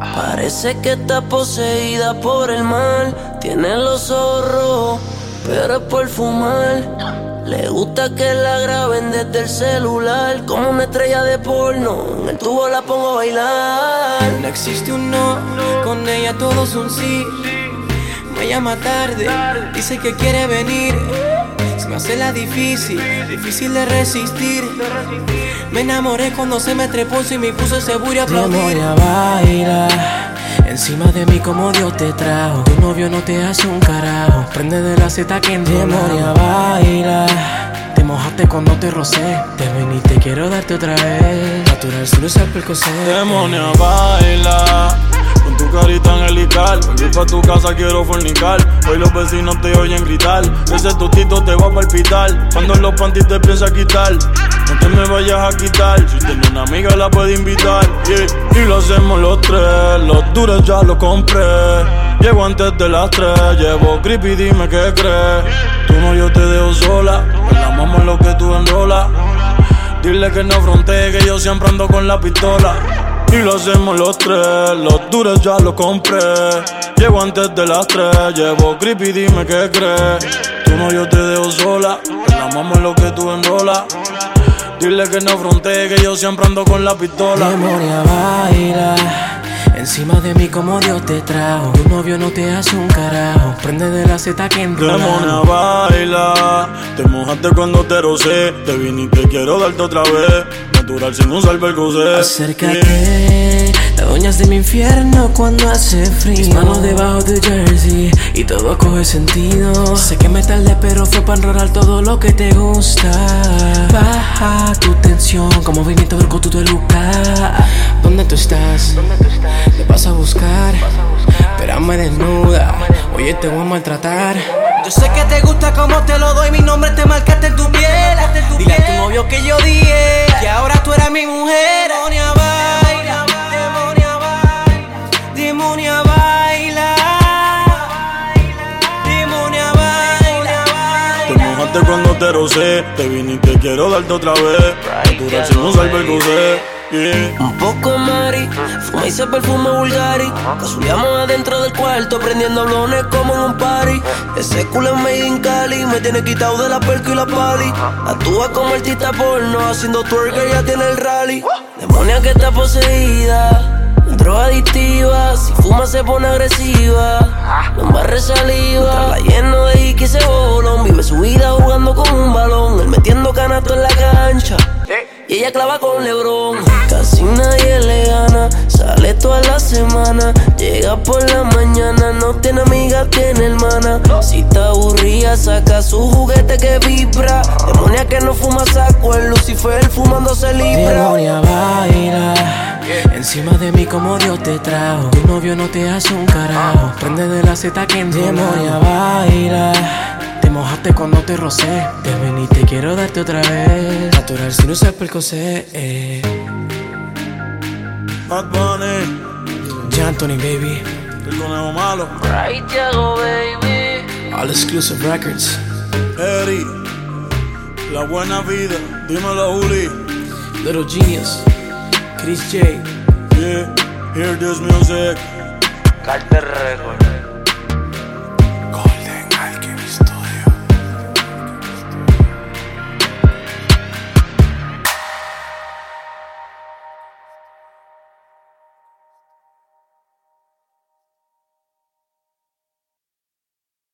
Parece que está poseída por el mal. Tiene los ojos pero es por fumar. Le gusta que la graben desde el celular. Como una estrella de porno. En el tubo la pongo a bailar. No existe un no, con ella todo es un sí. Me llama tarde, dice que quiere venir. Se me hace la difícil, difícil de resistir. Me enamoré cuando se me trepó y me puso seguro y aplaudir. Memoria baila Encima de mí como Dios te trajo Tu novio no te hace un carajo Prende de la seta que en Memoria baila Te mojaste cuando te rocé Te ven y te quiero darte otra vez Natural solo es el percocet Demonia baila con tu carita angelical. Voy pa' tu casa, quiero fornicar. Hoy los vecinos te oyen gritar. Ese tostito te va a palpitar. Cuando en los panties te piensa quitar. No te me vayas a quitar. Si tienes una amiga, la puede invitar. Y lo hacemos los tres. Los duros ya los compré. Llego antes de las tres. Llevo creepy, dime qué crees. Tú no, yo te dejo sola. La mamá lo que tú enrolas. Dile que no frontee, que yo siempre ando con la pistola. Y lo hacemos los tres, los duros ya los compré. Llego antes de las tres, llevo creepy, dime qué crees. Tú no, yo te dejo sola. La mamá es lo que tú enrolas. Dile que no frontee, que yo siempre ando con la pistola. Memoria baila Encima de mí como Dios te trajo Tu novio no te hace un carajo Prende de la seta que enrola Demonia baila, te mojaste cuando te rocé. Te vine y te quiero darte otra vez. Natural sin usar percocet. Acércate, de mi infierno cuando hace frío. Mis manos debajo de jersey y todo coge sentido. Sé que me tardé, pero fue para enrolar todo lo que te gusta. Baja tu tensión, como viniste ver con tu peluca. ¿Dónde tú estás? Te vas a buscar. Espérame desnuda, oye, te voy a maltratar. Yo sé que te gusta como te lo doy, mi nombre te marcaste te. Te vine y te quiero darte otra vez. Natural sin usar percocet. Yeah. Un poco Mari, fuma y se perfuma Bulgari. Casuleamos adentro del cuarto, prendiendo blones como en un party. Ese culo es made in Cali, me tiene quitado de la perco y la pali. Actúa como artista porno, haciendo twerk, ya tiene el rally. Demonia que está poseída, droga adictiva. Si fuma se pone agresiva, no embarre saliva. La lleno de Iki se bolón, vive su vida balón. Él metiendo canasto en la cancha. Y ella clava con Lebron. Casi nadie le gana. Sale toda la semana. Llega por la mañana. No tiene amiga, tiene hermana. Si está aburrida, saca su juguete que vibra. Demonia que no fuma saco. El Lucifer fumándose libra. Demonia baila Encima de mí como Dios te trajo Tu novio no te hace un carajo Prende de la seta que en Demonia baila Te mojaste cuando te rocé Te ven y te quiero darte otra vez Natural si no usas percocet eh. Bad Bunny, Ya Anthony baby el conejo malo. Right, Thiago, baby. All exclusive records Eri, la buena vida. Dímelo, Juli. Little Genius Chris J Yeah, hear this music. Carter Record.